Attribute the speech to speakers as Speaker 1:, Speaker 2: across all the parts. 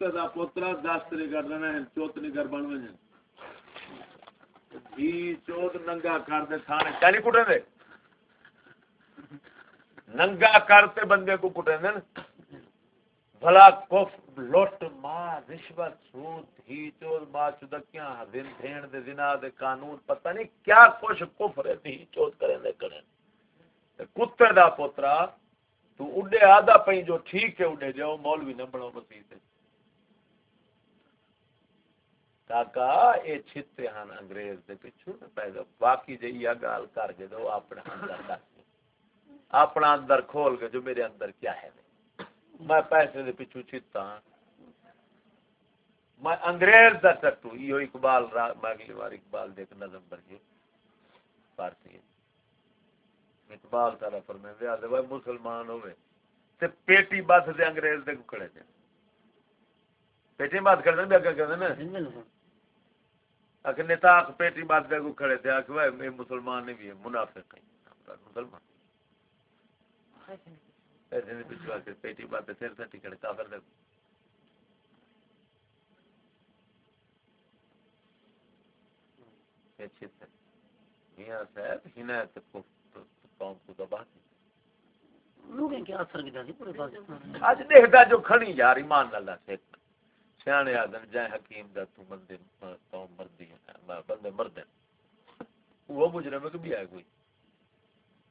Speaker 1: دا پوترا دست نہیں کر دینا ہے چوت نہیں کر بن وجن جی چوت ننگا کر دے تھانے۔ چالی کٹے دے؟ ننگا کرتے بندے کو کٹے دے۔ بھلا کف لوٹ ماں رشوت، سود ہی چوت، ماں چدکیاں، دن دھین دے زنا دے قانون، پتہ نہیں کیا کچھ کفر ہے ہی چوت کریں دے کریں۔ کتے دا پوترا، تو اڈے آدھا پئی جو ٹھیک ہے اڈے جاؤ، مولوی نہ بڑھو مسیح کاکا اے چھتے ہن انگریز دے پچھو باقی جے گال کر کے دو اندر اپنا اندر کھول کے جو میرے اندر کیا ہے۔ میں پیسے دے پچھو چھتا ہاں۔ میں انگریز دا سٹو یہ اقبال را، میں اگلی بار اقبال دیکھ نظم پر جی۔ پارسی اقبال تعالی فرمائے دے دے مسلمان ہوئے۔ تے پیٹی بس دے انگریز دے کو کھڑے پیٹی بات کر دیں کر دیں نا۔ اگر نتاق پیٹی بات کھڑے تھے وہ مسلمان نہیں بھی ہے منافق مسلمان۔ ایسے پچھوا کے پیٹی بات سے کافر دے میاں صاحب ہنایت کو قوم کو دبا اج دیکھتا جو کھڑی یار ایمان اللہ سے آدن جائے حکیم دا تو بندے بندے مرد ہیں۔ وہ مجرم ہے کہ بھی آئے کوئی۔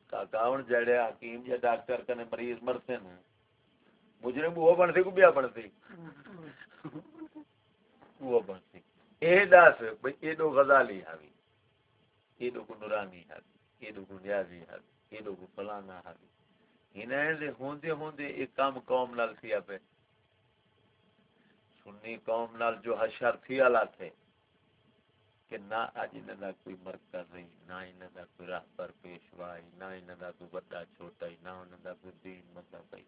Speaker 1: کاکا ہوں جڑے حکیم یا ڈاکٹر کنے مریض مرتے ہیں۔ مجرم وہ بنتے کو بیا بنتے۔ وہ بنتے۔ اے داس بھئی اے دو غزالی حاوی اے دو کو نورانی حاوی اے دو کو نیازی حاوی اے دو کو فلانا حاوی انہیں دے ہوندے ہوندے ایک کام قوم نال تھیا پہ سنی قوم نال جو حشر تھی اللہ تھے۔ کہ نہ اج انہاں دا کوئی مرکز نہیں نہ انہاں دا کوئی راہبر پیشوائی نہ انہاں دا کوئی بڑا چھوٹا نہ انہاں دا کوئی دین مطلب ہے۔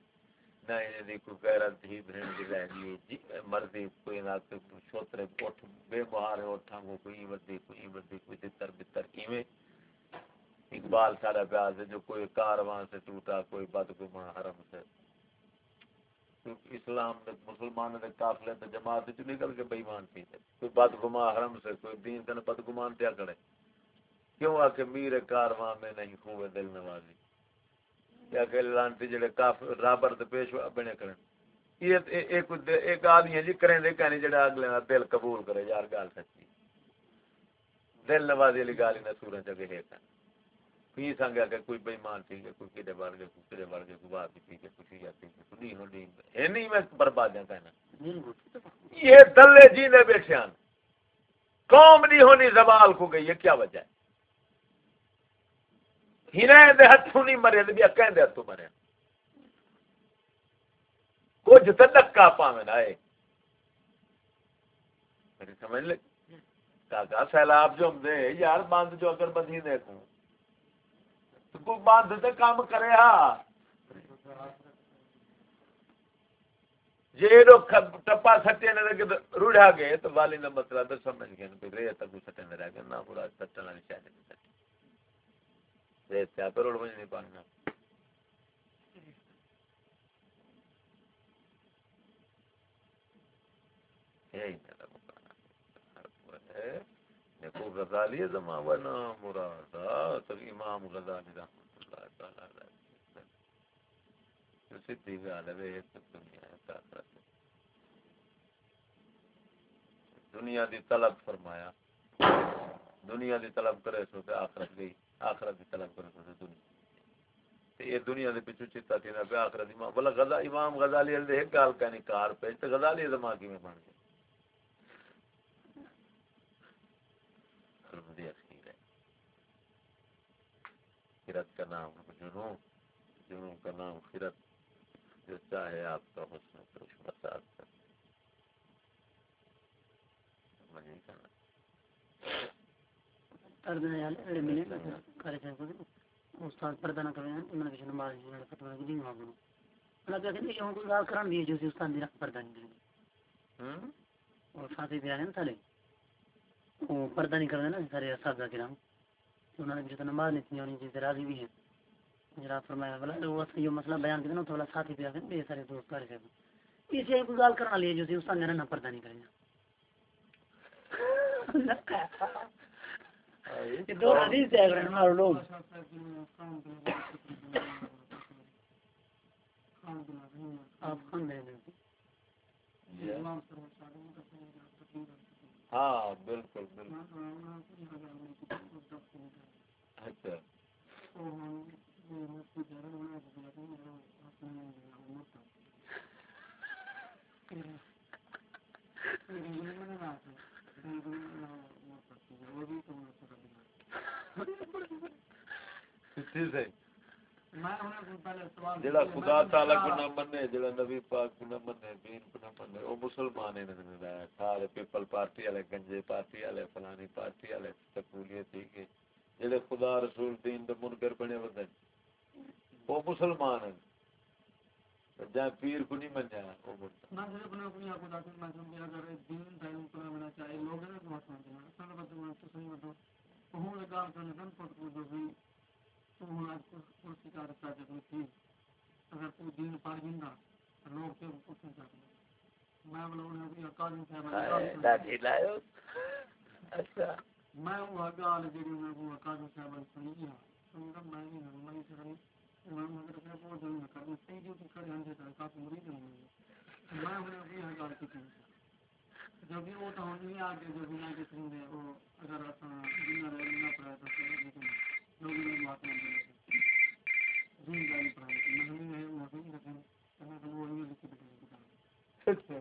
Speaker 1: نہ انہاں دی کوئی غیرت تھی بہن دی لہنی جی مرضی کوئی نہ کوئی چھوترے اٹھ بے بہار اٹھاں کو کوئی ودی کوئی ودی کوئی تر بتر کیویں اقبال سارا پیاز ہے، جو کوئی کارواں سے ٹوٹا، کوئی بد بدگمان حرم سے۔ اسلام دے مسلمان دے قافلے تے جماعت وچ نکل کے بے ایمان تھی۔ کوئی بد گما حرم سے، کوئی دین تے بد گمان کیا کرے۔ کیوں آ کے میر کارواں میں نہیں خوے دل نوازی؟ کیا کہ لانتی جڑے کاف، رابر تے پیش بنے کرن۔ یہ ایک ایک آدمی جی کریں دے کہنی جڑا اگلے دا دل قبول کرے۔ یار گل سچی۔ دل نوازی والی گل نہ سورہ جگہ ہے کہنا پی سنگا کہ کوئی بے ایمان تھی، کوئی کدے بڑھ گئے، کوئی کدے بڑھ گئے، کوئی بات تھی کہ کچھ یا تھی نہیں میں کہنا۔ یہ دلے جی نے بیٹھے ہیں قوم نہیں ہونی زوال کو گئی ہے کیا وجہ ہے؟ ہنے دے ہتھوں نہیں مرے تے بیا کہندے ہتھوں مرے۔ کچھ تے دکا پاویں اے میری سمجھ لے کاکا سیلاب جو ہم دے یار بند جو اگر بندھی دیکھوں۔ بند تو کام کرے جی ٹپا سٹے نے روڑا گئے تو والی نے مطلب سمجھ گئے رے تک سٹے نے رہ گئے، نہ پورا سٹن والی شاید نہیں سٹی ریت پیا تو روڑ مجھ نہیں پانا یہی میرا مقام غزالی زمان و نام مرادا تو امام غزالی رحمت اللہ تعالی علیہ۔ جو سدھی گال ہے دنیا ہے دنیا دی طلب فرمایا۔ دنیا دی طلب کرے سو تے آخرت گئی آخرت دی طلب کرے سو تے دنیا تے یہ دنیا دے پیچھے چتا تھی نہ آخرت امام بلا غزا، امام غزالی دے ایک گال کہنی، کار پہ۔ تے غزالی زمان کی میں بن گیا؟ دی اخیر ہے۔ خیرت کا نام جنوں جنوں کا نام خیرت جو چاہے آپ کا حسن خوش مساد کر
Speaker 2: استاد پردہ نہ کرے انہاں نے نماز نہیں فتوا دی نہیں مانگو اللہ کہتے ہیں کہ ہم کو گال کران دی جو استاد دی پردہ نہیں دی ہم اور ساتھی بیان ہے سالے وہ پردہ نہیں کر دینا سارے اساتذہ کرام۔ انہوں نے جو نماز نہیں تھی انہیں چیزیں راضی بھی ہیں جناب فرمایا، بلا یہ مسئلہ بیان کرنا ساتھی پہ بے سارے دوست کر کے اسے کرنا لیے جو اس کا نہ پردہ نہیں کریں یہ دو حدیث ہے، اگر ہمارے لوگ۔ آپ دے دیں۔
Speaker 1: ہاں بالکل بالکل۔ اچھا۔ جڑا خدا تعالی کو نہ منے جڑا نبی پاک کو نہ منے، دین کو نہ منے او مسلمان نے سارے پیپل پارٹی والے، گنجے پارٹی والے، فلانی پارٹی والے جڑے خدا رسول دین دے منکر بنے ودے مسلمان ہیں۔ جہاں پیر کو نہیں منیا
Speaker 3: میں اپنی کو داخل میں دین کو لوگ تو صحیح کو جو بھی جب تھی اگر دین لوگ کچھ نہیں میں
Speaker 1: دادی اچھا۔
Speaker 3: میں وہ جڑی میں وہ ہے نہیں وہ نہیں لکھ کے بتا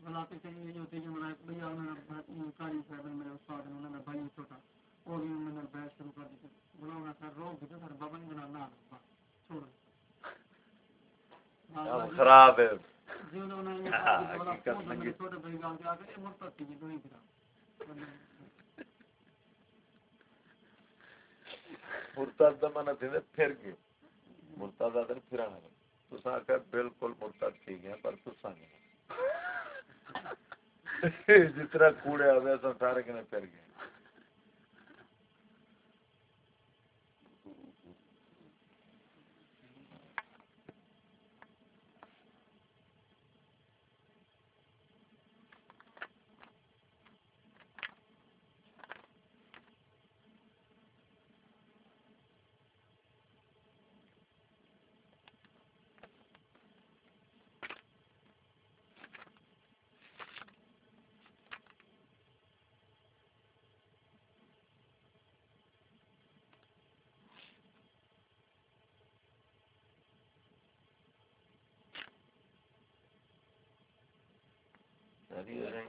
Speaker 3: بلاتے چلیے یہ ہوتے جو میرا بھیا انہوں کاری صاحب، میرے استاد، انہوں نے بھائی چھوٹا۔ بھی میں نے بحث شروع کر دی انہوں نے سر روک دیتے سر بابا نہیں بنا نہ چھوڑ۔
Speaker 1: خراب ہے۔
Speaker 3: جی انہوں نے پہنچ میرے چھوٹے بھائی گاؤں کے آگے یہ مرتب تھی جو نہیں پھرا
Speaker 1: مرتد دا منع تھی پھر گئے۔ مرتد دا پھرانا تسا کہ بالکل مرتد ٹھیک ہے پر تسا نہیں۔ جتنا کوڑے آوے سن سارے کنے پھر گئے۔ ابھی ہو رہے ہیں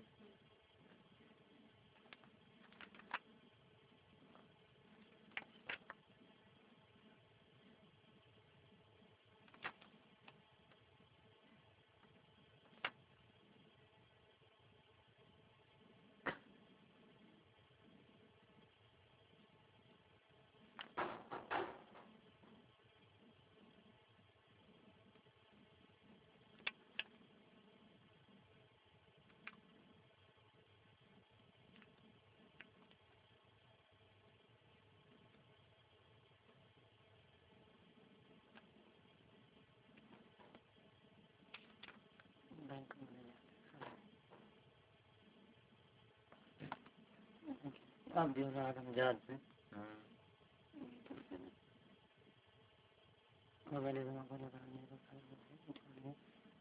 Speaker 2: بینک میں لے جو سے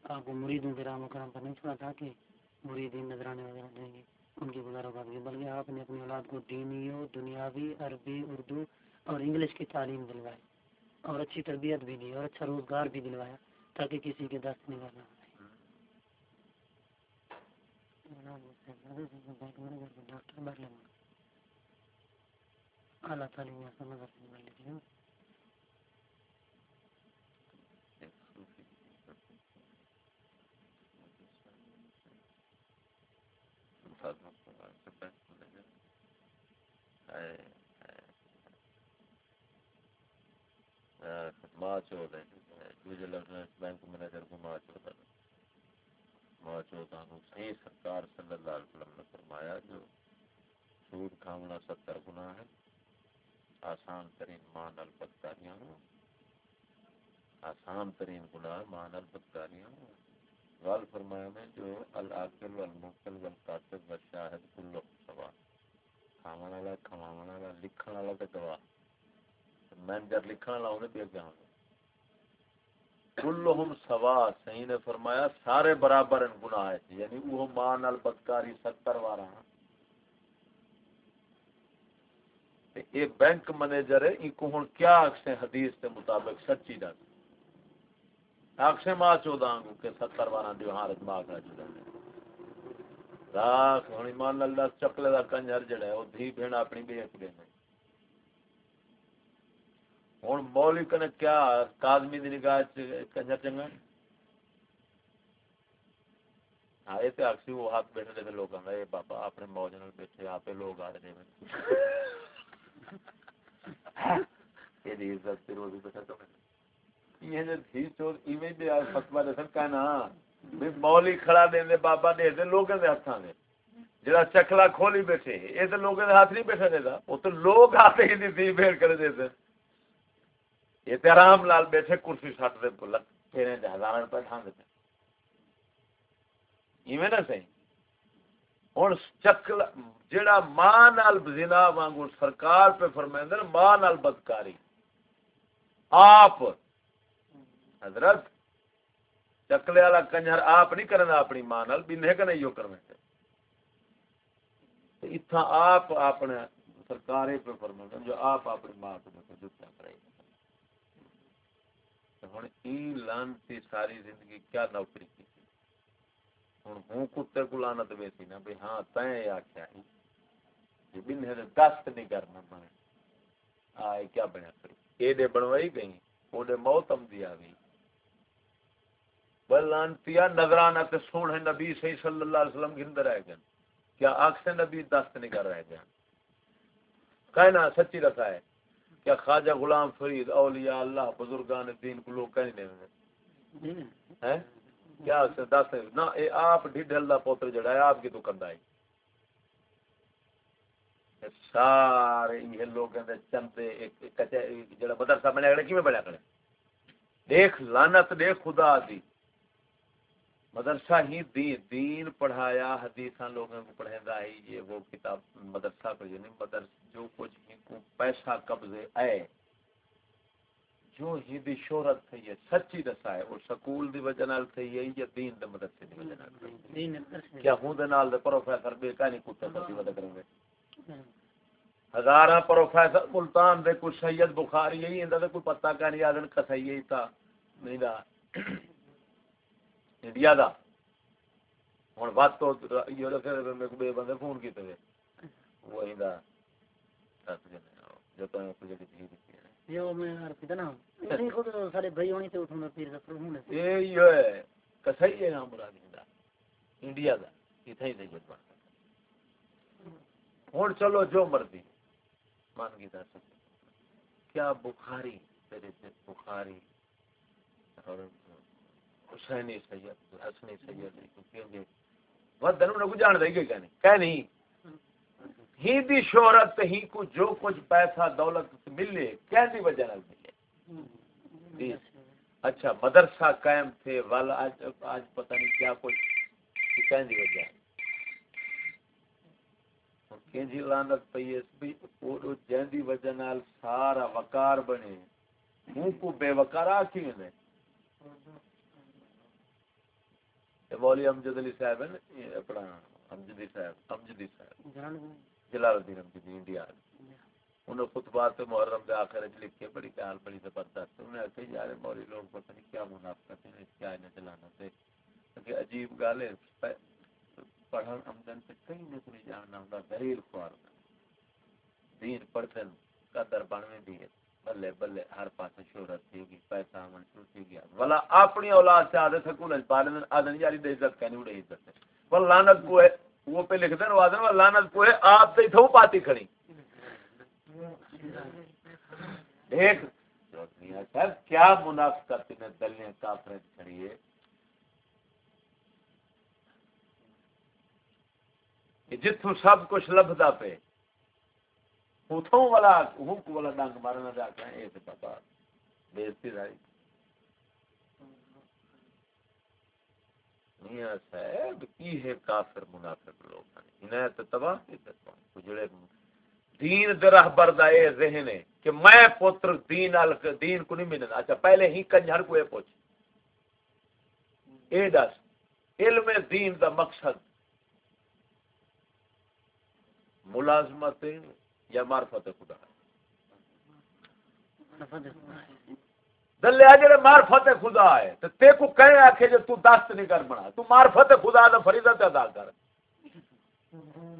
Speaker 2: آپ کو مریدوں کے رام و کرم پر نہیں چھوڑا تھا کہ مریدین نظرانے وغیرہ دیں گے۔ ان کی گزاروں کا بلکہ آپ نے اپنی اولاد کو دینی و دنیاوی عربی اردو اور انگلش کی تعلیم دلوائی اور اچھی تربیت بھی دی اور اچھا روزگار بھی دلوایا تاکہ کسی کے دست نہیں کرنا ڈاکٹر بیٹھ لیں اعلیٰ تعلیم سے نظر سے بیٹھ
Speaker 1: بینک مینیجر کو ماں چوت ہے۔ ماں چوتھا صحیح سرکار صلی اللہ علیہ وسلم نے فرمایا جو سود کھاونا ستر گنا ہے آسان ترین ماں نل بدکاریاں ہوں آسان ترین گناہ ماں نل بدکاریاں ہوں غال فرمایا میں جو العاقل والموکل والقاتب والشاہد کلو سوا۔ کھاون والا کھواون والا، لکھن والا تے گواہ۔ مینجر لکھن والا انہیں بھی اگے ہونا کلہم سوا، صحیح نے فرمایا، سارے برابر ان گناہ ہے یعنی وہ ماں نال بدکاری ستر وارا تے اے بینک مینیجر ہے ان کو ہن کیا اکسے حدیث کے مطابق سچی دس اکسے ماں چودہ کو کہ ستر وارا دیو حالت ماں کا جی چودہ راک ہن ایمان اللہ چکلے دا کنجر جڑا ہے، او دھی بھیڑ اپنی بھی ایک دین ہوں مولی کنے کیا کادمی دی نگاہ کنجر چنگا ہاں یہ تو اکسی وہ ہاتھ بیٹھے تھے لوگ آندا اے بابا اپنے موج نال بیٹھے، آپ لوگ آ رہے ہیں یہ دی عزت تے تو یہ تھی تو ایویں فتوا کہنا، بھی مولی کھڑا دے دے، بابا دے دے لوگوں دے دے۔ جڑا چکلا کھولی بیٹھے اے تے لوگوں دے ہاتھ نہیں بیٹھا دے دا۔ او تو لوگ آتے ہی دی تھی کر دے دے۔ یہ تے آرام لال بیٹھے، کرسی سٹ دے پھیرے دے ہزار روپے ٹھان دے ایویں نہ صحیح ہن چکلا جڑا ماں نال زنا وانگو سرکار پہ فرمائندے ماں نال بدکاری۔ آپ، حضرت چکلے والا کنجر آپ نہیں کرنا اپنی ماں نال بھی نہیں کرنا یو اتھا آپ اپنے سرکار پہ فرمائندے جو آپ اپنی ماں کو دیکھو جتنا کرے ہوں ای لانتی ساری زندگی کیا نوکری کی ہوں ہوں کتے کو لانت ویسی نا بھی ہاں تین آخیا جی دست نہیں کرنا میں آئے کیا بنیا یہ دے بنوائی گئی دے موت آمدی آ گئی لانتیا نظرانہ تے سونے نبی صحیح صلی اللہ علیہ وسلم گھند رہ گئے کیا سے نبی دست نہیں کر رہ گیا کہنا سچی رکھا ہے کیا خواجہ غلام فرید اولیاء اللہ بزرگان دین کو لوگ کہیں نہیں ہیں کیا دس نہ، اے آپ ڈھڈل دا پوتر جڑا ہے، آپ کی تو کندا ہے۔ سارے یہ لوگ دے چمتے ایک کچے جڑا مدرسہ بنیا کھڑے کیویں بنیا کھڑے دیکھ، لعنت دیکھ خدا دی۔ مدرسہ ہی دین دین پڑھایا، حدیثاں لوگوں کو پڑھیندا ہے، یہ وہ کتاب مدرسہ کو یعنی مدرسہ جو کچھ ہی کو پیسہ قبضے آئے جو ہی دی شہرت تھی یہ سچی دسا ہے اور سکول دی وجہ نال تھی یہ یا دین دے مدرسے دی وجہ نال کیا ہوں دے نال دے پروفیسر بے کہانی کتے سی وجہ کریں گے؟ ہزاراں پروفیسر ملتان دے کوئی سید بخاری یہی اندا تے کوئی پتہ کہانی آدن کسائی ہی تھا نہیں دا۔ انڈیا دا۔ ہن بات تو یہ رکھے میں کو بے بندے فون کیتے وہ ایندا جو تو کچھ دی تھی
Speaker 2: میں نہیں خود سارے بھائی ہونی تے اٹھوں پیر
Speaker 1: یہ ہے کسائی ہے نام مراد دا انڈیا دا ایتھے ہن چلو جو مرضی مان کی دس کیا بخاری تیرے سے بخاری اور حسینی سید حسنی سید کیونکہ وہ نہ کو جان دے گے کہنے کہ نہیں ہی دی شہرت ہی کو جو کچھ پیسہ دولت ملے کیا دی وجہ نال ملے؟ جی۔ اچھا مدرسہ قائم تھے والا آج آج پتہ نہیں کیا کچھ کیا دی وجہ ہے۔ کینجی لانت پئی اس بھی اوڑو او جیندی وجہ نال سارا وقار بنے۔ منہ کو بے وقار آکھی میں مولی امجد علی صاحب ہیں اپنا امجدی صاحب امجدی صاحب۔ جلال الدین امجدی جی، انڈیا انہوں خطبات محرم دے آخر اج لکھے بڑی خیال بڑی زبردست۔ انہوں نے کہا یار مولی لوگ پتہ نہیں کیا منافقت ہیں کیا انہیں چلانا تھے کہ عجیب گال ہے، پڑھن آمدن سے کہیں نہ کوئی جاننا ہوندا دلیل خوار دین پڑھن قدر بنویں دی ہے۔ بلے بلے ہر پاس شہرت تھی گئی، پیسہ من شروع تھی گیا۔ ولا اپنی اولاد سے آدھے سکول جی پالن آدھن یاری دے عزت کہنی اڑے عزت ہے۔ وہ لعنت کو ہے۔ وہ پہ لکھ دین وادن وہ لعنت کو آپ سے تھو پاتی کھڑی۔ ایک سر، کیا منافقت نے دلیاں کافرت کھڑی ہے؟ جتوں سب کچھ لبدا پہ اتوں والا ہک والا ڈنگ مارنا جا کے یہ تو پتا بےزتی رہی۔ میاں صاحب کی ہے کافر، منافق لوگ۔ انہیں تو تباہ کی جڑے دین دے رہبر دا اے ذہن ہے کہ میں پتر دین ال دین کو نہیں ملنا اچھا پہلے ہی کنجر کو اے پوچھ۔ اے دس، علم دین دا مقصد۔ ملازمت یا معرفت خدا۔ دلیا جڑے معرفت خدا ہے۔ تے تے کو کہے آکھے جو تو دست نہیں کر بنا۔ تو معرفت خدا دا فریضہ تے ادا کر۔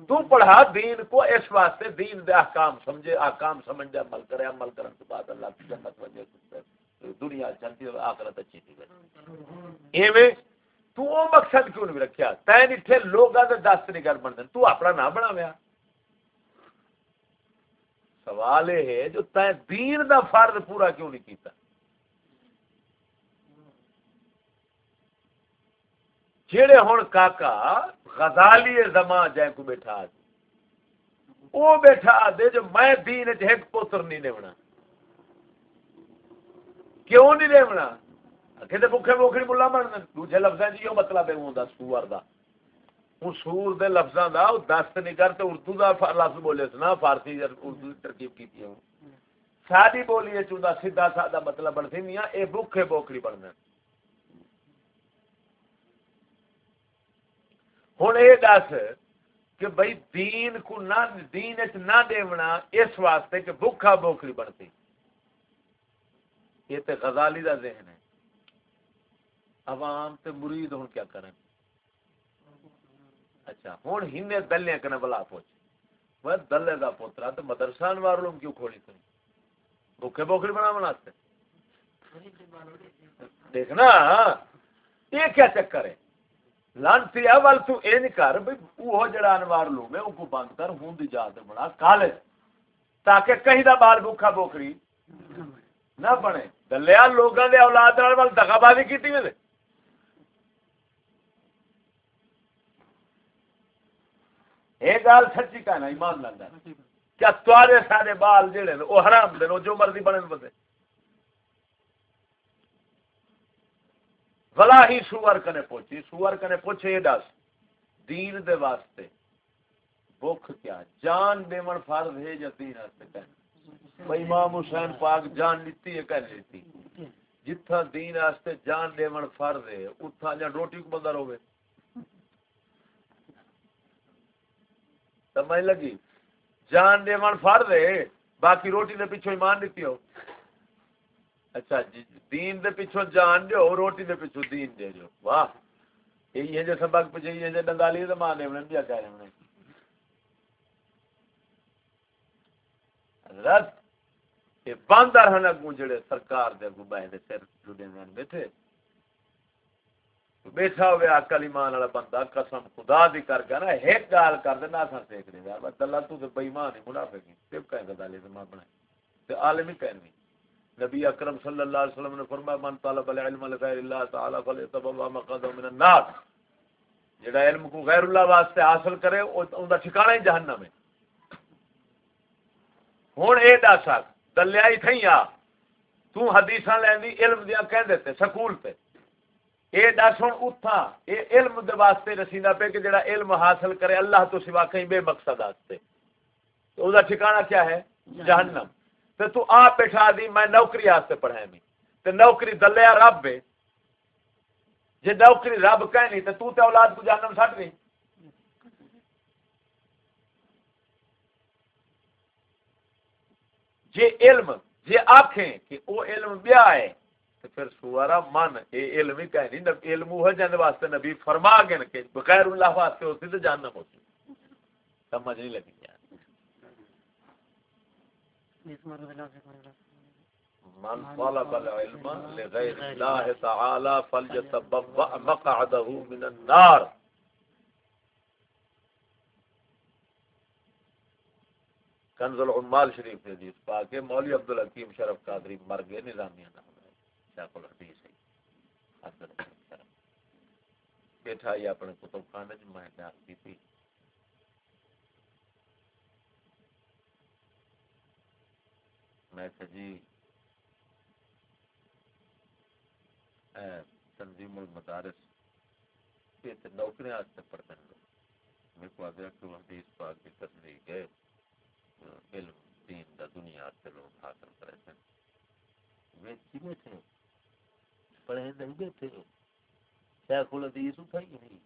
Speaker 1: تو پڑھا دین کو اس واسطے دین دے احکام سمجھے، احکام سمجھ دے، عمل کرے، عمل کرن کے بعد اللہ کی جنت وجے دنیا چلتی ہے آخرت اچھی تھی ایویں تو او مقصد کیوں نہیں رکھیا؟ تے نیٹھے لوگاں دے دست نہیں کر بن تو اپنا نہ بناویا۔ سوال یہ ہے جو تے دین دا فرض پورا کیوں نہیں کیتا؟ جڑے ہن کاکا غزالی زمان جائے کو بیٹھا دے۔ او بیٹھا دے جو میں دین وچ ایک پتر نہیں لیونا۔ کیوں نہیں لیونا؟ کہ تے بھوکے بوکھڑی مولا بن دوجے لفظاں جی او مطلب ہے، اوندا سور دا۔ ہوں سور دے لفظاں دا او دست نہیں کر تے اردو دا لفظ بولے سنا، فارسی اردو دی ترکیب کیتی ہوں سادی بولی ہے چوندا سیدھا سادہ مطلب بن سی میاں اے بھوکے بوکھڑی بننا ہوں یہ دس کہ بھائی دین کو نہ دین اچ نہ دیونا اس واسطے کہ بھوکھا بوکھڑی بنتی یہ تے غزالی دا ذہن ہے۔ عوام تے مرید ہوں کیا کریں اچھا ہوں ہن دلے کنے بلا پوچھ۔ وہ دلے دا پوترا تو مدرسان والوں کیوں کھولی تھی؟ بھوکھے بوکھڑی بنا بناتے دیکھنا، یہ کیا چکر ہے؟ لانتی اول تو این کر بھئی وہ جڑا انوار لو میں، ان کو بند کر، ہوں دی جا بنا کالج تاکہ کہیں دا بال بھوکا بوکری نہ بنے۔ دلیا لوگاں دے اولاد نال ول دغا بازی کیتی میں دے۔ اے گل سچی کہنا، ایمان لگا کیا تواڈے سارے بال جڑے او حرام دے او جو مرضی بنے بندے بلا ہی سور کنے پوچھی، سور کنے پوچھے یہ دس۔ دین دے واسطے بخ کیا؟ جان دیون فرض ہے یا دین واسطے کہنے امام حسین پاک جان لیتی ہے کہنے لیتی۔ جتھا دین واسطے جان دیون فرض ہے اتھا جان روٹی کو بندہ روے سمجھ لگی؟ جان دیون فرض ہے، باقی روٹی دے پیچھے ایمان دیتی ہو اچھا جی دین دے پیچھوں جان جو روٹی دے پیچھوں دین دے جو۔ واہ، یہی ہے جو سبق پیچھے یہ جو ڈنگالی دے ماں دے انہیں بھی کہہ رہے ہیں حضرت، یہ باندر ہن اگوں جڑے سرکار دے اگوں بہ دے سر جڑے ہیں، بیٹھے۔ بیٹھا ہوئے عقل ایمان والا بندہ، قسم خدا دی کر کے نا، ایک گال کر دے، نہ سن سیکھ دے۔ یار اللہ تو تے بے ایمان ہی منافق ہی تے کہیں گا دالے تے ماں بنائے۔ تے عالم ہی کہیں نبی اکرم صلی اللہ علیہ وسلم نے فرمایا من طلب العلم لغیر اللہ تعالی فلیتبوا مقعده من النار. جڑا علم کو غیر اللہ واسطے حاصل کرے اون دا ٹھکانہ ہی جہنم ہے۔ ہن اے دس دلیائی تھئی آ تو حدیثاں لیندی علم دیاں کہہ دیتے سکول تے۔ اے دس ہن اوتھا اے علم دے واسطے رسیدہ پہ کہ جڑا علم حاصل کرے اللہ تو سوا کہیں بے مقصد واسطے تو او دا ٹھکانہ کیا ہے؟ جہنم۔ تے تو آپ بٹھا دی، میں نوکری واسطے پڑھائی میں تے نوکری دلیا رب ہے جے نوکری رب کہنی تے تو تے اولاد کو جہنم سٹ گئی جے علم، جے آکھیں کہ او علم بیا ہے تو پھر سوارا من، اے علم ہی کہنی علم وہ جانے واسطے نبی فرما گئے کہ بغیر اللہ واسطے ہوتی تو جہنم ہوتی سمجھ نہیں لگی۔ من طلب العلم لغير الله تعالى فليتبوأ مقعده من النار. کنز العمال شریف نے حدیث پاک ہے، مولوی عبدالحکیم شرف قادری مر گئے، نظامیہ نام ہے شیخ الحدیث ہے بیٹھا ہی اپنے کتب خانے میں نے تھی۔ میں جی تنظیم المدارس، یہ تو نوکری آستے پڑھتے ہیں۔ میرے کو آگے کہ وہ حدیث پاک کی تصدیق ہے علم، دین دا دنیا سے لوگ حاصل کرے تھے۔ وہ کی بیٹھے پڑھے نہیں بیٹھے شیخ الحدیث اٹھائی نہیں۔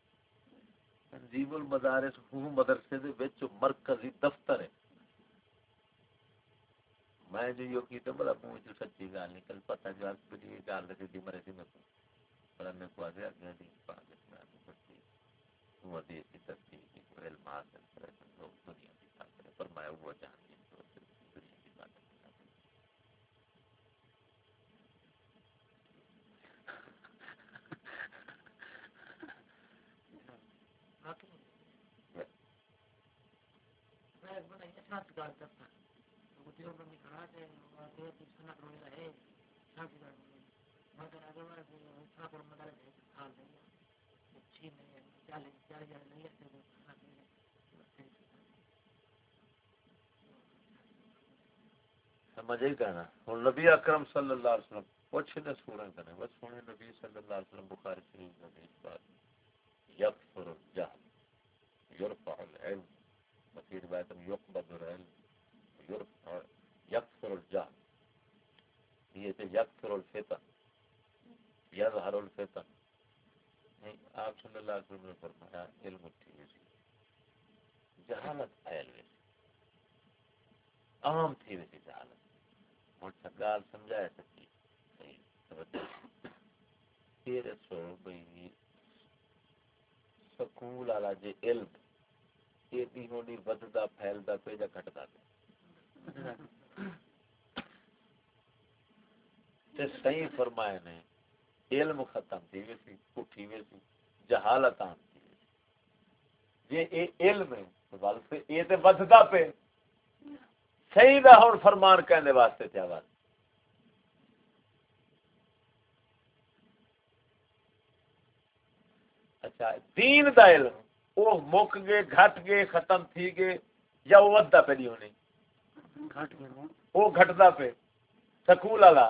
Speaker 1: تنظیم المدارس ہوں مدرسے دے وچ مرکزی دفتر ہے۔ میں جو یہ کیتا بڑا پوچھ سچی گل نکل پتہ جو اس بڑی گل تے دی مرے سی میں پر میں کو آگے اگے دی پاک میں سچی وہ دی کی تصدیق کی علم حاصل کرے لوگ دنیا کی خاطر پر میں وہ جان دی تو دنیا کی بات سمجھ ہی کہنا ہوں نبی اکرم صلی اللہ علیہ وسلم کچھ نہ سونا کرنے بس سونے نبی صلی اللہ علیہ وسلم بخاری شریف میں اس بات۔ یکفر الجہل، یرفع العلم۔ وفي روایت میں یقبض العلم، یرفع یکفر الجہل یہ کہ یکفر الفتن. یظہر الفتن. نہیں آپ صلی اللہ علیہ وسلم نے فرمایا، علم اٹھی ہوئی جہالت پھیل گئی عام تھی ویسی جہالت۔ ہوں سرکار سمجھایا سچی پھر سو بھائی سکول والا جی علم، یہ ہونی ودتا پھیلتا پہ یا گھٹتا پہ تے صحیح فرمائے نے، علم ختم تھی ویسی اٹھی ویسی جہالت عام تھی ویسی جی اے علم ہے ول سے یہ تے ودتا پہ صحیح دا ہن فرمان کہنے واسطے تے آواز۔ اچھا دین دا علم او مک گئے، گھٹ گئے، ختم تھی گئے، یا وہ ودا پہ نہیں ہونی۔ وہ گھٹدا پہ سکول والا۔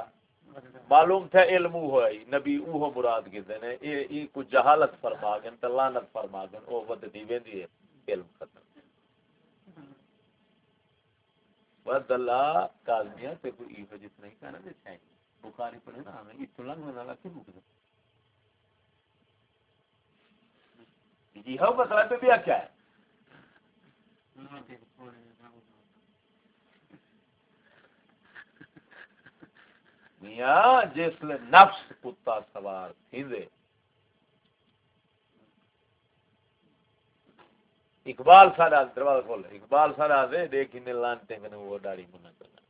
Speaker 1: معلوم تھا علم او ہوئی نبی او ہو مراد کہتے ہیں۔ اے ای کو جہالت فرما گن تے لعنت فرما گن او ود دی ویندی ہے، علم ختم۔ ود اللہ کاظمیہ تے کوئی ای جی وجہ نہیں کہنا دے چاہیے بخاری پڑھے نا، ہمیں اتو لنگ والا کیوں رک دے جی ہاں مسئلہ پہ بھی کیا ہے۔ میاں جس لیے نفس کتا سوار تھیندے۔ اقبال سارا دروازہ کھول، اقبال سارا دے دیکھ انہیں لانتے ہیں وہ داڑھی منا کرنا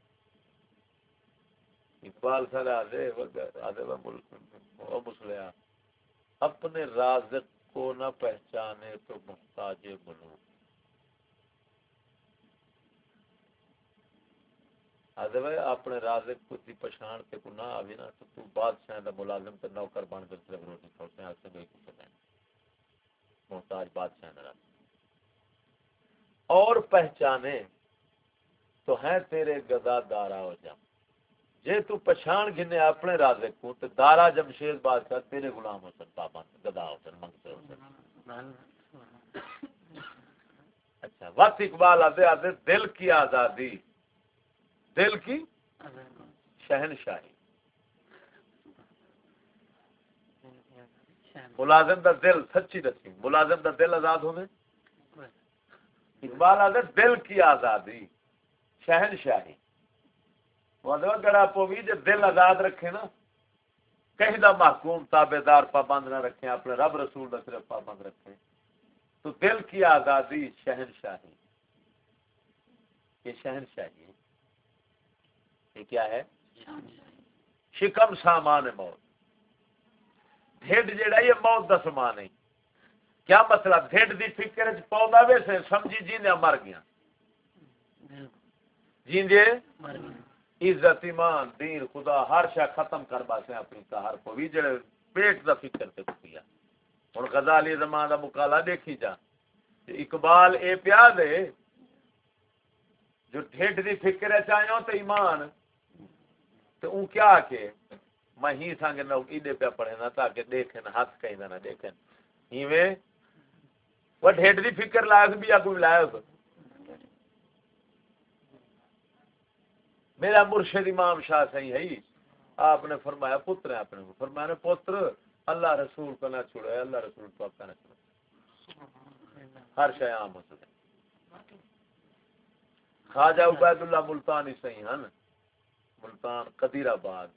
Speaker 1: اقبال سارا دے آدھے وہ مسلیا اپنے رازق کو نہ پہچانے تو محتاج ملوک آدھے بھائی اپنے رازق کو دی پچھان تے کو نہ آوی نا، تو بادشاہ دا ملازم تے نوکر بن کر صرف روٹی کھاتے ہیں آسے بھائی کچھ نہیں۔ محتاج بادشاہ نہ رہا۔ اور پہچانے تو ہیں تیرے گدا دارا ہو جا جے تو پچھان گھنے اپنے رازق کو تے دارا جمشید بادشاہ تیرے غلام ہو سن پابند گدا ہو سن، منگ سے ہو سن۔ اچھا وقت اقبال آدھے آدھے دل کی آزادی۔ دل کی شہنشاہی۔ ملازم دا دل سچی دسی۔ ملازم دا دل آزاد ہوئے اقبال آدھے دل کی آزادی۔ شہنشاہی۔ وہ گڑا پوی جو دل آزاد رکھے نا، کہیں دا محکوم تابے دار پابند نہ رکھیں اپنے رب رسول دا صرف پابند رکھیں تو دل کی آزادی شہنشاہی۔ یہ شہنشاہی ہے۔ یہ کیا ہے؟ شکم سامان موت۔ ڈھڈ جڑا یہ موت دا سامان ہے۔ کیا مطلب ڈھڈ دی فکر چ پودا ویسے سمجھی جی نے مر گیا۔ جیندے؟ عزت ایمان دین خدا ہر شے ختم کر باسے اپنی ہر کو۔ بھی جڑے پیٹ دا فکر تے کیا ہن غزالی زمان دا مقالہ دیکھی جا۔ اقبال اے پیا دے جو ڈھڈ دی فکر چاہیوں تے ایمان۔ تو اون کیا کہ میں ہی سانگ نہ ایڈے پہ پڑھے نا تاکہ دیکھیں ہاتھ کہیں نہ دیکھیں۔ ایویں وہ ڈھیڈ دی فکر لایا بھی یا کوئی لایا اس میرا مرشد امام شاہ صحیح ہے۔ آپ نے فرمایا، پتر ہے اپنے۔ فرمایا نے پتر، اللہ رسول کو نہ چھوڑے اللہ رسول کو آپ کا نہ چھوڑے ہر شے عام ہو سکے۔ خواجہ عبید اللہ ملتانی صحیح ہیں۔ ملتان قدیر آباد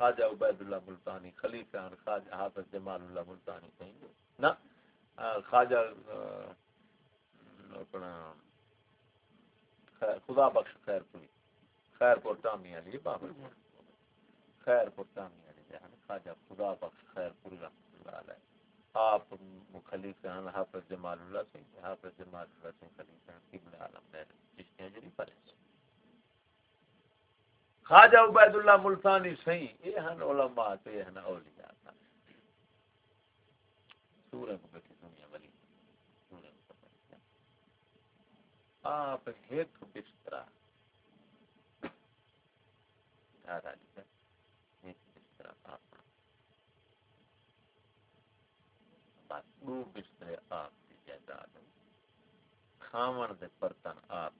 Speaker 1: خواجہ عبید اللہ ملتانی خلیفہ خواجہ حافظ جمال اللہ ملتانی صحیح نہ خواجہ اپنا خدا بخش خیر پوری خیر پور ٹامی علی بابر خیر پور ٹامی علی جہاں خواجہ خدا بخش خیر پوری رحمۃ اللہ علیہ۔ آپ خلیفہ ہیں حافظ جمال اللہ سنگھ، حافظ جمال اللہ سنگھ خلیفہ ہیں قبل عالم دیر جشتیاں جڑی پڑے خواجہ عبید اللہ ملتانی صحیح یہ ہیں علماء تو یہ ہیں اولیاء۔ سورہ کو بیٹھی دنیا والی سورہ کو آپ ایک بسترہ۔ دادا جی ایک بسترہ آپ۔ بس دو بسترے آپ کی جائیداد۔ کھاون دے برتن آپ۔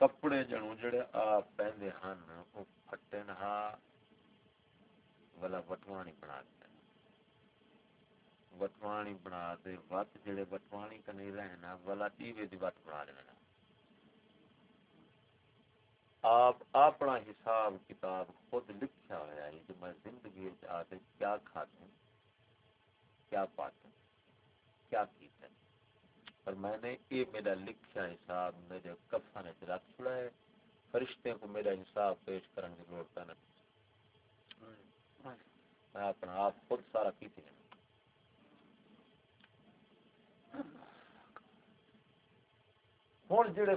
Speaker 1: کپڑے جنوں جڑے آپ پہندے ہن او پھٹے نہ والا وٹوانی بنا دے وٹوانی بنا دے وت جڑے وٹوانی کنے رہنا والا دیوے دی وٹ بنا دے آپ اپنا حساب کتاب خود لکھا ہوا ہے کہ میں زندگی آتے کیا کھاتے کیا پاتے کیا کیتے پر میں نے یہ میرا لکھا حساب میرے کفن رکھ چھڑا ہے۔ فرشتے کو میرا حساب پیش کرنے کی ضرورت ہے میں اپنا آپ خود سارا پیتی ہیں ہوں جڑے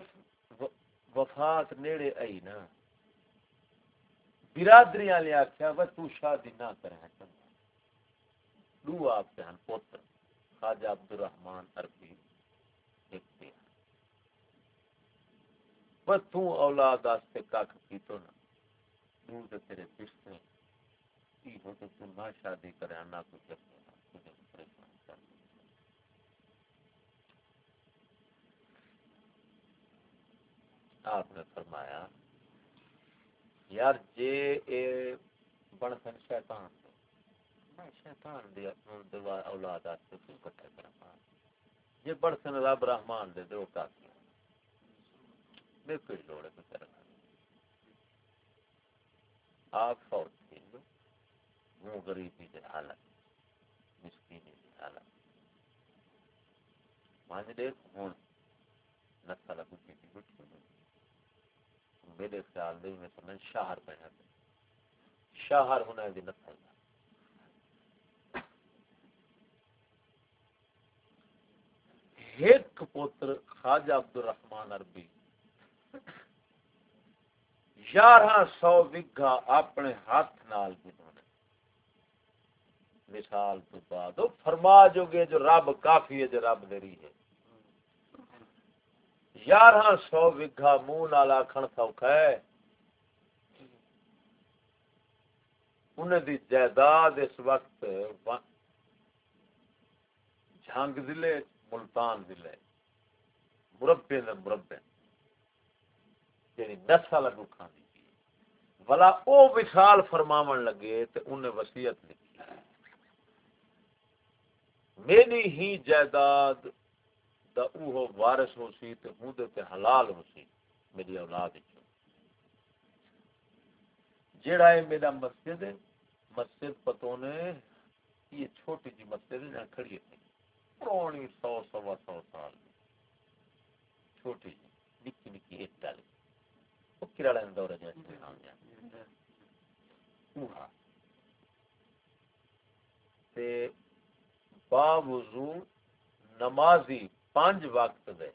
Speaker 1: وفات نیڑے آئی نا برادری والے آخیا وہ تو شادی نہ کریں دو آپ کے ہیں پوتر، خواجہ عبد الرحمان عربی پر تو اولاد آستے کاک کی تو نا۔ دور دے تیرے پشتے کی ہو تو تو نہ شادی کرے، نہ کچھ کرے۔ تجھے پریشان کر آپ نے فرمایا، یار جے اے بن سن شیطان دے میں شیطان دے اولاد آستے تو کٹھے کرا جی جے بڑھ سن رب رحمان دے دے، وہ کافی میں کوئی لوڑ ہے تو کرنا آپ فوت تھی وہ غریبی دے حالت، مسکینی دے حالت۔ مانج جی دیکھ، ہون نسل گٹی تھی گٹی میرے خیال دے، میں سمجھ شہر پہنا دے شہر ہونا دی نسل دا ایک پوتر خواجہ عبد الرحمن عربی یارہ سو وگا اپنے ہاتھ نال مثال تو بعد فرما جو گے جو رب کافی ہے، جو رب دری ہے۔ یارہ سو وگا منہ نال آخر سوکھا ہے۔ انہیں دی جائیداد اس وقت جھنگ ضلع ملتان ضلع مربے نے مربے یعنی دس سال اگو کھانے بلا او وشال فرماون لگے تے انہیں وصیت لکھی میری ہی جائیداد دا اوہ وارث ہو سی تے ہوں دے تے حلال ہو سی میری اولاد وچ جیڑا ہے میرا مسجد ہے، مسجد پتوں نے یہ چھوٹی جی مسجد ہے جہاں کھڑی ہے۔ پرانی سو سوا سو سال چھوٹی جی نکی نکی ایک ڈالی وہ کراڑا دورہ جیسے ہاں جانے باوضو نمازی پانچ وقت دے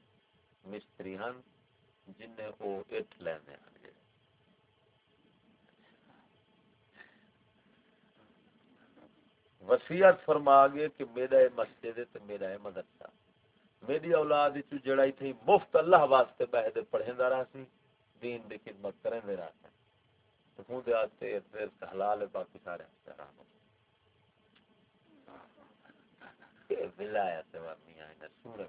Speaker 1: مستری ہن جن وہ اٹھ لینے ہیں وسیعت فرما گئے کہ میرا یہ مسجد ہے تو میرا یہ مدرسہ۔ میری اولاد جڑائی تھی مفت اللہ واسطے بہدے پڑھیں رہا سی، دین دی خدمت کریں دے رہا ہوں دے آتے رزق حلال ہے، باقی سارے حرام یہ ولایت ہے میاں یعنی نے سورہ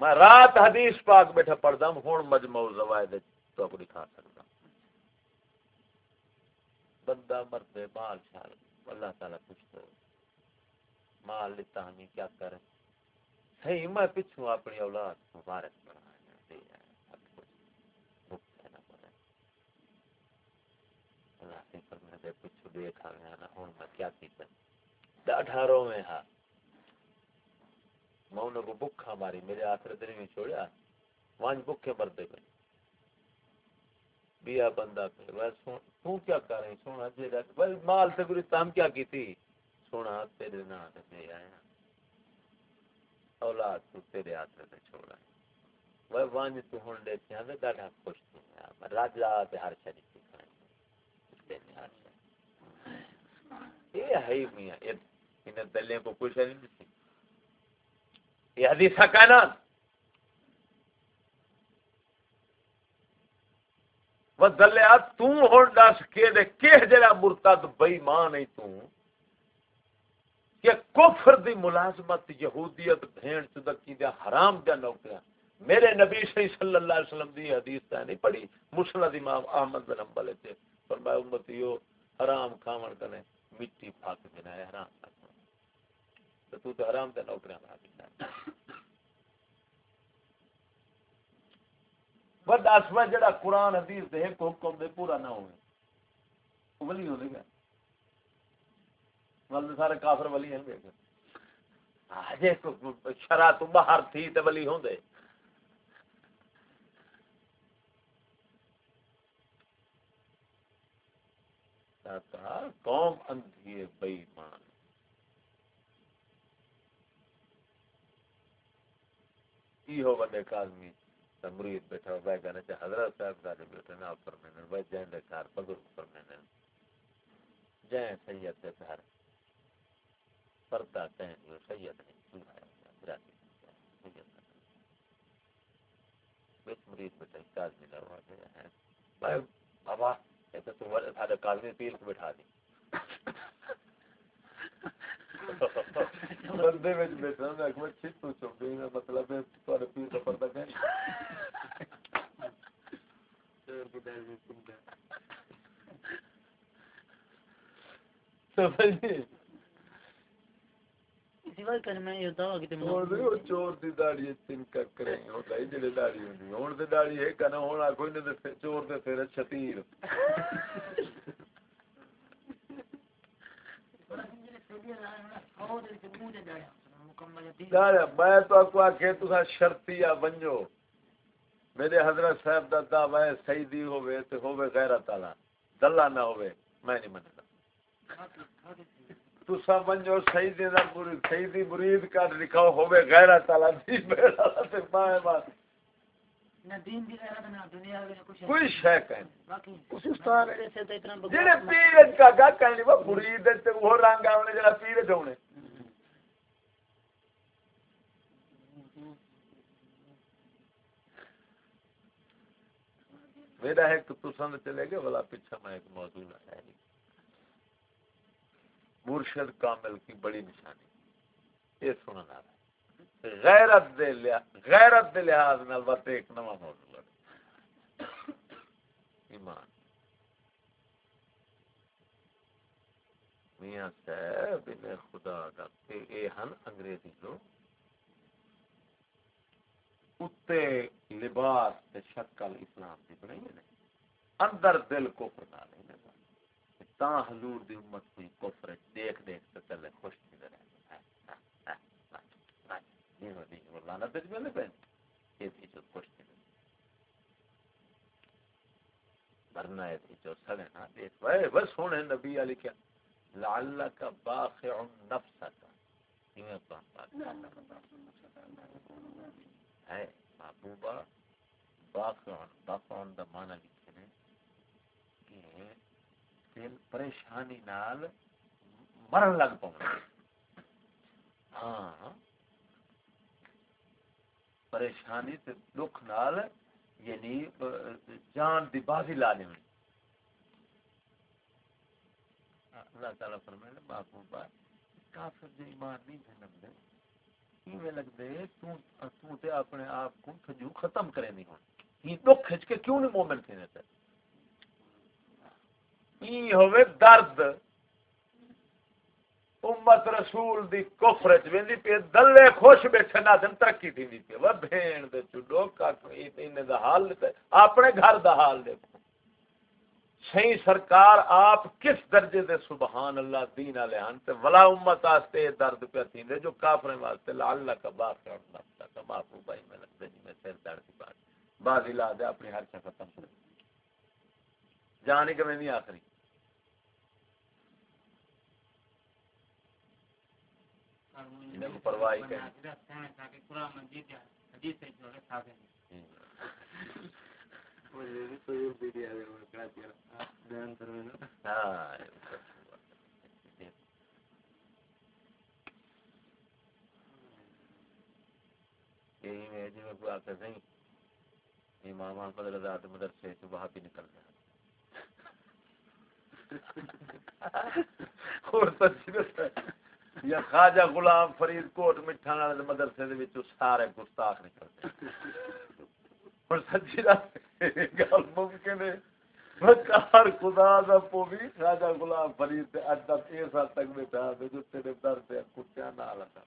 Speaker 1: میں رات حدیث پاک بیٹھا پڑھتا ہوں ہوں مجموع زوائد تو کو دکھا سکتا بندہ مرد مال شال اللہ تعالیٰ کچھ تو مال لیتا ہمیں کیا کرے؟ صحیح، میں پچھوں اپنی اولاد مبارک بنایا دے سب کچھ۔ دینا پڑے اللہ سے دے پچھوں دیکھا گیا نا، ہوں میں کیا کیتا میں ہاں میں انہوں کو ماری، میرے آخر دن میں چھوڑیا۔ وانج بکھے مردے پہ بیا بندہ بس تو کیا کر رہی سونا جی بس مال سے گری تام کیا کی تھی؟ سونا تیرے نا دے آیا۔ اولاد تو تیرے ہاتھ میں چھوڑا۔ وہ وانج تو ہن لے کے ہمیں ڈاڈا خوش تو میں راجا تے ہر شے کی کھائیں ہر شے یہ ہے میاں ان دلیں کو کچھ نہیں دیتی یہ حدیث کہنا وہ دلیا، تو دس کے دے کہ جڑا مرتد بے ایمان ہے تو؟ کہ کفر دی ملازمت یہودیت بھین چدکی دیا حرام دیا نوکریاں۔ میرے نبی صلی اللہ علیہ وسلم دی حدیث تا نہیں پڑھی، مسند امام احمد بن حنبل تے۔ فرمایا امتیو حرام کھاون کنے مٹی پھاک دینا ہے حرام تو تو تو حرام دیا نوکریاں بنا دینا بس جڑا قرآن حدیث دے ایک حکم دے پورا نہ ہوئے۔ ولی ہو گا۔ ول سارے کافر ولی ہیں۔ دیکھ اجے شرع تو باہر تھی تے ولی ہوں ہوندے قوم اندھی ہے بے ایمان کی ہو بندے کاظمی؟ مرید بیٹھا ہو بھائی کہنا چاہے، حضرت صاحب کا بیٹھے نا پر میں نے بھائی جائیں دے کار بزرگ پر میں جائیں سید سے پہر پردہ کہیں جو سید نہیں کیوں ہے براتی سید بیت مرید بیٹھا کاز ملا ہوا گیا ہے۔ بھائی، بابا ایسا تو سارے کاغذی پیل کو بٹھا دی۔ بندے وچ بیٹھا میں اکبر چھت تو گئی میں مطلب ہے تھوڑے پیر کا پردہ
Speaker 2: کی
Speaker 1: چور دی داڑھی تین ککرے ہوتا ہے جڑے داڑھی ہوندی ہن تے داڑھی ہے کنا ہن کوئی نہیں چور دے پھر چھتیر میں تو آپ کو آخے تو شرطی یا بنجو میرے حضرت صاحب دا دعوی سیدی ہوئے تے ہوئے غیرت والا۔ دلہ نہ ہوئے میں نہیں منتا تو سب بنجو سیدی دا مرید سیدی مرید کا لکھاؤ ہوئے غیرت والا دی میرا تے میں بات کوئی شے کہیں
Speaker 2: اس استاد
Speaker 1: جڑے کا گا کہیں وہ مرید تے وہ رنگ آونے جڑا پیر جونے میرا ہے تو پسند چلے گا بلا پیچھا میں ایک موضوع ہے۔ مرشد کامل کی بڑی نشانی۔ یہ سننا رہا غیرت دے لحاظ غیرت دے لحاظ نال بات ایک نواں موضوع ہے۔ ایمان۔ میاں صاحب، انہیں خدا دا اے ہن انگریزی لوگ اتے لباس تے شکل اسلام دی بنائی ہے اندر دل کو پتا نہیں لگا تا حضور دی امت کوئی کفر دیکھ دیکھ تے چلے خوش نہیں رہے۔ نہیں ہو نہیں وہ لعنت وچ ملے پے یہ تھی جو خوش نہیں ورنہ یہ تھی جو سڑے نہ دیکھ۔ وے بس سونے نبی علی کیا۔ لعلک باخع نفسک کیویں پاک ہے؟ محبوبہ۔ باقون باقون دا معنی لکھے نے کہ دل پریشانی نال مرن لگ پاؤں ہاں۔ پریشانی تے دکھ نال یعنی جان دی بازی لا لیں اللہ تعالیٰ فرمائے باپ محبوبہ کافر جو ایمان نہیں جنم دے ایویں لگ دے تو تے اپنے آپ کو تھجو ختم کرے نہیں ہون یہ دکھ کھچ کے کیوں نہیں مومن تھے تے ای ہوے درد۔ امت رسول دی کفر چ ویندی پی دلے خوش بیٹھے نہ دن، ترقی تھیندی پی وا بھین دے چڈو کا اینے دا حال تے اپنے گھر دا حال دیکھو۔ صحیح سرکار آپ کس درجے دے؟ سبحان اللہ، دین والے ہن۔ تے ولا امت واسطے درد پہ تھیندے، جو کافریں واسطے لعل کا باخر نفتا کا معفو بھائی میں لگدے جی میں سر درد دی بات۔ باز لا دے، اپنی ہر چا ختم کر جانی کہ میں آخری۔ پرواہی ہاں۔ یہی میں جی میں کوئی نہیں۔ امام احمد رضا مدرسے سے وہاں بھی نکل گیا۔ اور سچی دستا یا خواجہ غلام فرید کوٹ مٹھان والے مدرسے دے وچوں سارے گستاخ نکلتے اور سچی گل ممکن ہے۔ بکار خدا دا پوی خواجہ غلام فرید تے اج تک اے سال تک بیٹھا تے جو تیرے در تے کتیاں نال آتا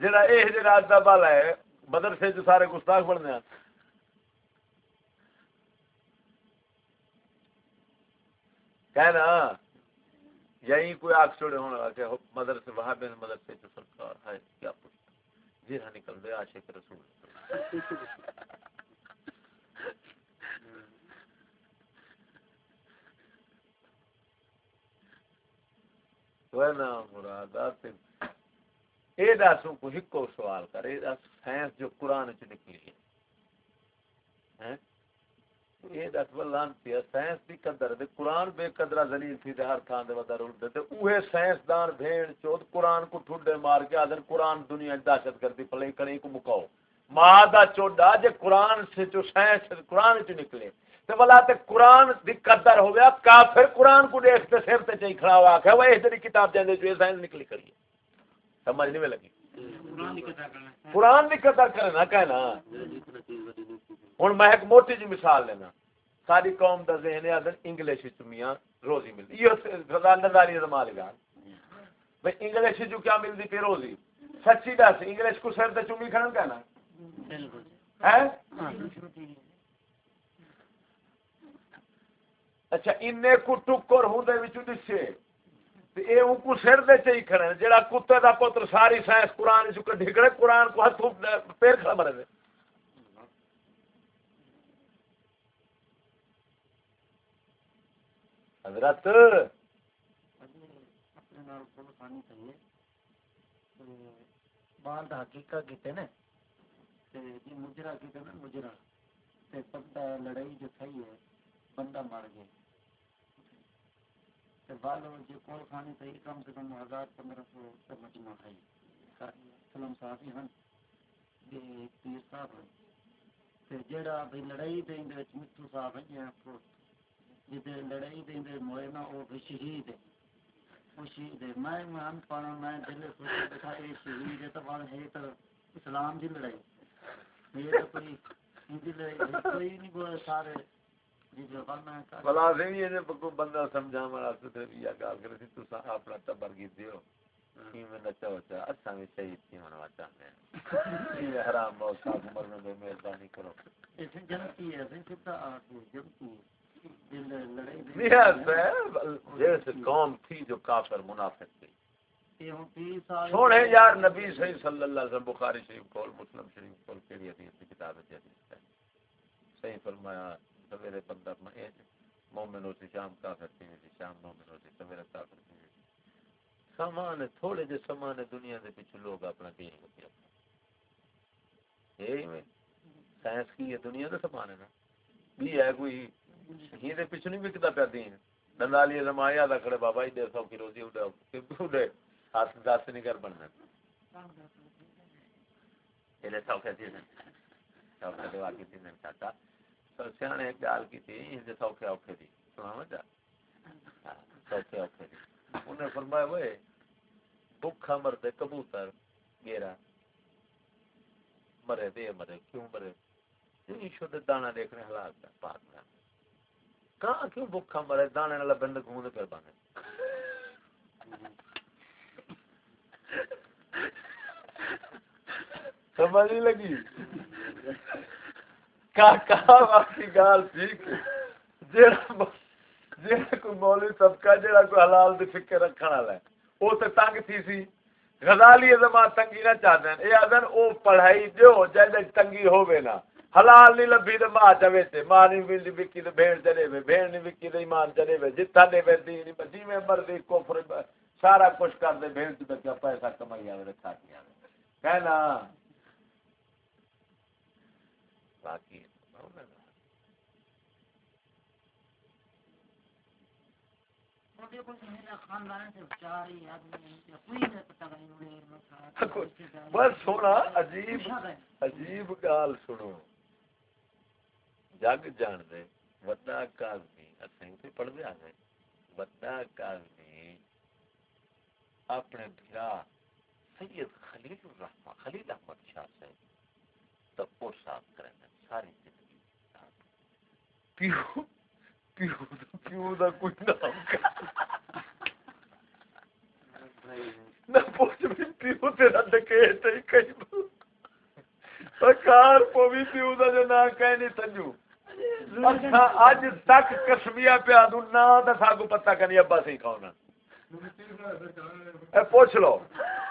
Speaker 1: جڑا اے جڑا اج دا بالا ہے، مدرسے جو سارے گستاخ بننے ہیں کہنا، یہی کوئی آگ چھوڑے ہونے لگا کہ مدرسے، وہاں بین مدرسے جو سرکار ہے، کیا پوچھتا؟ جی ہاں نکل دے عاشق رسول۔ تو نا مراد اے داسوں کو ہکو سوال کر، اے داس سائنس جو قرآن چ نکلی ہے۔ ہاں؟ یہ دس ولان پیا سائنس دی قدر دے قرآن بے قدرہ ذلیل تھی دے ہر تھان دے ودر اڑتے تے اوہے سائنس دان بھین چود قرآن کو ٹھڈے مار کے آدھر قرآن دنیا دہشت گردی پلے کریں کو مکاؤ۔ ماں دا چوڈا جے قرآن سے جو سائنس قرآن چ نکلے۔ تے ولا تے قرآن دی قدر ہو گیا کافر قرآن کو دیکھ تے سر تے چئی کھڑا ہوا کہ وہ اس دی کتاب جاندے جو سائنس نکلی کری سمجھ نہیں لگی؟ قرآن دی قدر کرنا۔ کہنا۔ ہوں میں ایک موٹی جی مثال لینا ساری قوم کا ذہن ہے انگلش میاں روزی ملتی یہ نظاری مال گان بھائی انگلش جو کیا ملتی پھر روزی؟ سچی دس انگلش کو سر تے چمی کھڑن کہنا۔ اچھا ان کو ٹکر ہوں دسے۔ کو سر دے چی کھڑے جڑا کتے دا پتر ساری سائنس قرآن چکے ڈھکڑے قرآن کو ہاتھ پیر کھڑا مرے حضرت
Speaker 2: کیتے مجرا کیتے مجرا۔ تے بندہ لڑائی جو تھئی ہے، بندہ گیا۔ تے جو کول کم سے کم ہزار پندرہ سو تے مجمع سلام صاحب ہن پیر صاحب تے جڑا بھئی لڑائی دے مٹھو صاحب ہیں جدے لڑائی دے دے موئے نا او بھی شہید ہے۔ وہ شہید ہے۔ میں مان پانا میں دل سوچ بیٹھا اے شہید ہے تو ہے تو اسلام دی لڑائی۔ یہ تو کوئی ہندی لڑائی کوئی نہیں بولے سارے۔
Speaker 1: بلا سے یہ کو بندہ سمجھا مارا تو تے یا گال کرے سی تو اپنا تبر گیت دیو۔ کی میں نچا ہوتا اچھا میں شہید تھی ہونا چاہتے ہیں یہ حرام بہت صاحب مرنے میں مہربانی کرو۔
Speaker 2: ایسے جنتی ہے آٹھ جنتی ہے۔
Speaker 1: قوم تھی جو کافر منافق تھی۔ سونے یار نبی صحیح صلی اللہ علیہ وسلم بخاری شریف کول، مسلم شریف کول، کیڑی حدیث کی کتاب ہے، حدیث ہے۔ صحیح فرمایا، سویرے بندہ مومن ہوتی شام کافر تھی جی شام مومن ہوتی سویرے کافر تھی۔ سامان تھوڑے جے سامان دنیا دے پیچھے لوگ اپنا کہیں ہوتی اپنا یہی میں، سائنس کی یہ دنیا کا سامان ہے نا۔ بھی ہے کوئی ہی دے پیچھے نہیں وکدا پیا دین۔ دندالی زمایا دا کھڑے بابا ہی دے سو کی روزی اڑا اڑے ہاتھ دس نہیں کر بننا۔ یہ سوکھے تھی سوکھے دوا کی تھی چاچا۔ تو سیانے ایک گال کی تھی یہ سوکھے اوکھے دی۔ سنا مجھا؟ سوکھے اوکھے دی۔ انہیں فرمایا وہ بھوکا مرتے کبوتر، گیرا۔ مرے دے، مرے، کیوں مرے؟ شدھ دانا دیکھنے حلال کا پاک میں کہاں کیوں بھوکا مرے؟ دانے والا بند گھومنے پہ بانے؟ سمجھ نہیں لگی؟ باقی گال ٹھیک جیڑا جیڑا کوئی مولوی طبقہ جیڑا کوئی حلال دی فکر رکھنے والا ہے وہ تے تنگ تھی سی۔ غزالی زمان تنگی نہ چاہتے ہیں یہ آدھن، او پڑھائی جو جائے تنگی ہوے نا حلال نہیں لبھی تے ماں چوے تے ماں نہیں ملدی وکی تے بھیڑ چلے وے بھیڑ نہیں وکی تے ایمان چلے وے جتھا دے وے دی نہیں جی میں مرضی کفر سارا کچھ کر دے بھیڑ تے کیا پیسہ کمائی آوے رکھا کیا کہنا باقی بس سونا عجیب عجیب گال سنو جگ جان دے وڈا کاغمی اسیں تے پڑھ دے آگے وڈا کاغمی اپنے بھرا سید خلیل الرحمہ خلیل احمد شاہ سے تو او صاف ساری زندگی پیو پیو دا پیو دا کوئی نام کا نہ پوچھ بھی پیو تیرا ڈکیٹ ہے کئی کار پو بھی پیو دا جو نام کہیں نہیں سنجو اچھا، اج تک کسمیا پیا دوں نہ تو ساگو پتا کرنی ابا سی کھاؤنا پوچھ لو،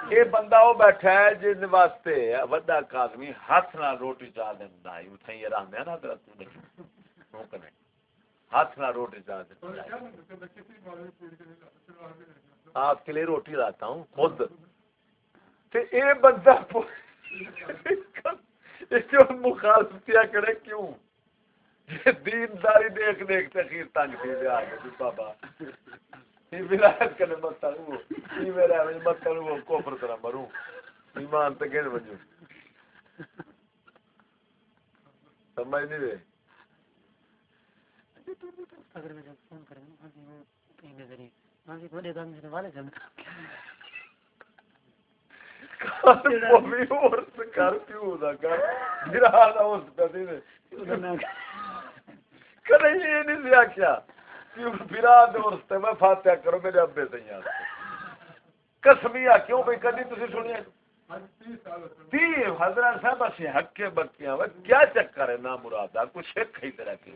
Speaker 1: یہ بندہ وہ بیٹھا ہے جن واسطے وڈا آدمی ہاتھ نہ روٹی چاہ دینا اتنے یہ رہتے ہیں نا تو ہاتھ نہ روٹی چاہ دینا آپ کے لیے روٹی لاتا ہوں، خود۔ یہ بندہ مخالفتیاں کرے کیوں؟ دین داری دیکھ دیکھ تخیر تنگ تھی دیا بابا۔ یہ ولایت کرنے مت وہ یہ میرا مت وہ کوفر طرح مروں۔ ایمان تے کہنے بجو سمجھ نہیں رہے؟
Speaker 2: اگر میں فون کروں ہاں جی وہ کہیں گے ذریعے۔ ہاں جی بڑے دم سے والے جن
Speaker 1: کر کیوں؟ دا کر۔ میرا دا اس پہ نے کدے یہ نہیں کیا برا دوست میں فاتحہ کرو میرے ابے سے یہاں کسمیا کیوں بھائی کدی تھی سنیا تی حضرت صاحب اسی ہکے بکیاں وہ کیا چکر ہے نا مراد کوئی سکھ ہی طرح کی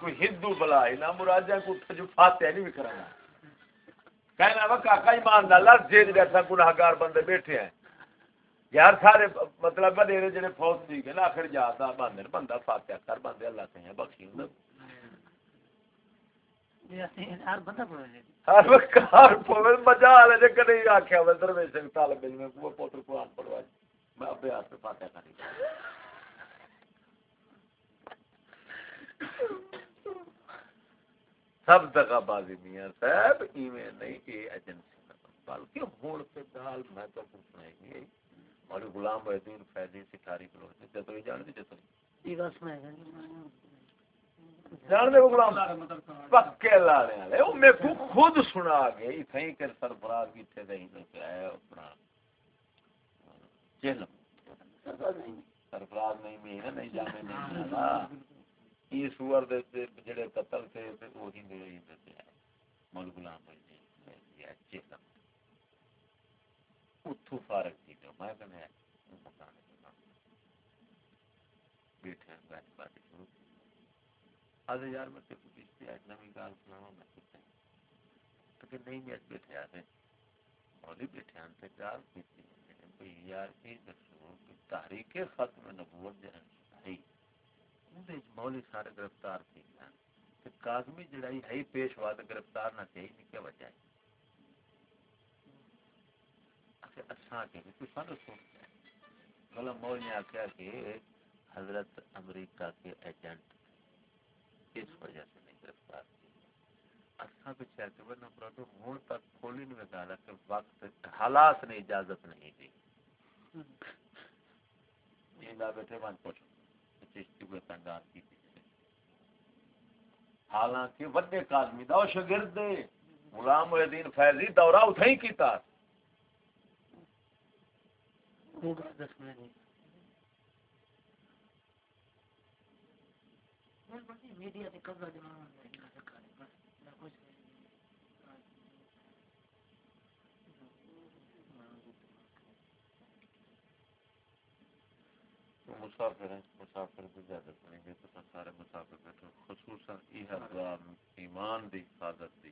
Speaker 1: کوئی ہندو بلا ہی نہ مراد ہے کوئی جو فاتحہ نہیں بھی کرنا کہنا وہ کاکا ایمان اللہ جیل جیسا گناہگار بندے بیٹھے ہیں۔ یار سارے مطلب بڑے جڑے فوج دی کے نا آخر جاتا بندے بندہ فاتحہ کر بندے اللہ سے بخشی ہوں۔ سب دگا بازی میاں صاحب ایویں نہیں کہ ایجنسی بلکہ ہوں میں تو پوچھنا ہی مولی غلام محدود فیضی سکھاری بلو جتو ہی جان دی جتو
Speaker 2: یہ بات سنائے گا
Speaker 1: جان دے غلام۔ پکے لاڑے والے۔ او میں کو خود سنا گئے تھیں کہ سرفراز کی تھے دہی تے ہے اپنا چل سرفراز نہیں میں نہیں جانے نہیں نا یہ سور دے جڑے قتل تھے تے وہی دے ہی تے مول غلام محدود یہ چل اتو فارغ تھی جو میں کہنے مکان بیٹھے ہیں بات باتیں شروع کی آج یار میں تیرے کو کسی آج نمی گال سناوا میں کچھ نہیں۔ تو کہ نہیں میں بیٹھے آتے مولی بیٹھے ہیں تے گال کیتی بھئی یار یہ دسو کہ تحریک ختم نبوت جو ہے اندے مولی سارے گرفتار تھی گیا کہ کاظمی جڑائی ہے، پیشوا تے گرفتار نہ تھے نہیں کیا وجہ ہے؟ اساں اچھا کے کوئی سن سنتا ہے۔ مطلب مولا مول نے آخیا کہ حضرت امریکہ کے ایجنٹ اس وجہ سے نہیں گرفتار کیے۔ اساں پہ چاہ کے ورنہ برادو ہون تک کھولی نہیں گالا کہ وقت حالات نے اجازت نہیں دی۔ جیندا بیٹھے ون پوچھ چشتی کو تنگان اچھا، کی حالانکہ وڈے کاظمی دا او غلام الدین فیضی دورہ اتھے ہی کیتا۔
Speaker 2: بات دس میڈیا سے قبضہ جمع
Speaker 1: مسافر ہیں مسافر گے تو سارے مسافر خصوصاً دعا ایمان دی حفاظت دی۔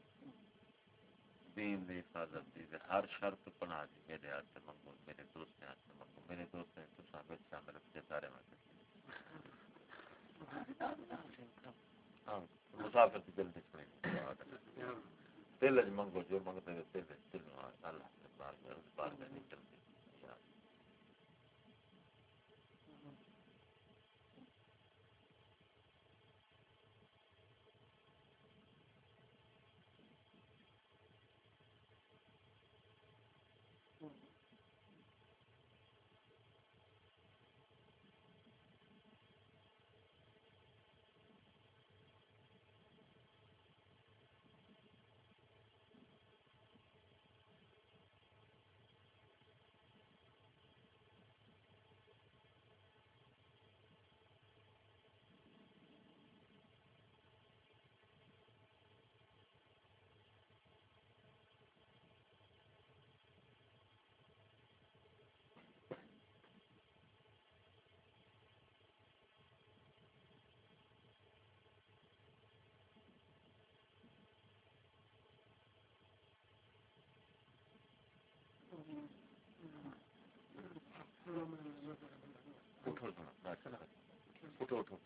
Speaker 1: دین دی حفاظت دی ہر شرط پناہ دی میرے ہاتھ سے منگو، میرے دوست کے ہاتھ سے منگو، میرے دوست نے تو شامل شامل اپنے سارے ہاں، میں ہاں مسافر کی دل پڑیں گے دل اج منگو، جو منگتے ہیں، دل اج دل اللہ سے بار میں، اس بار میں نہیں چلتی اٹھو اٹھو اٹھو اٹھو اٹھو